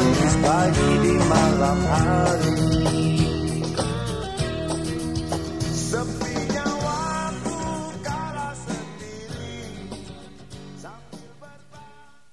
menangis pagi di malam hari.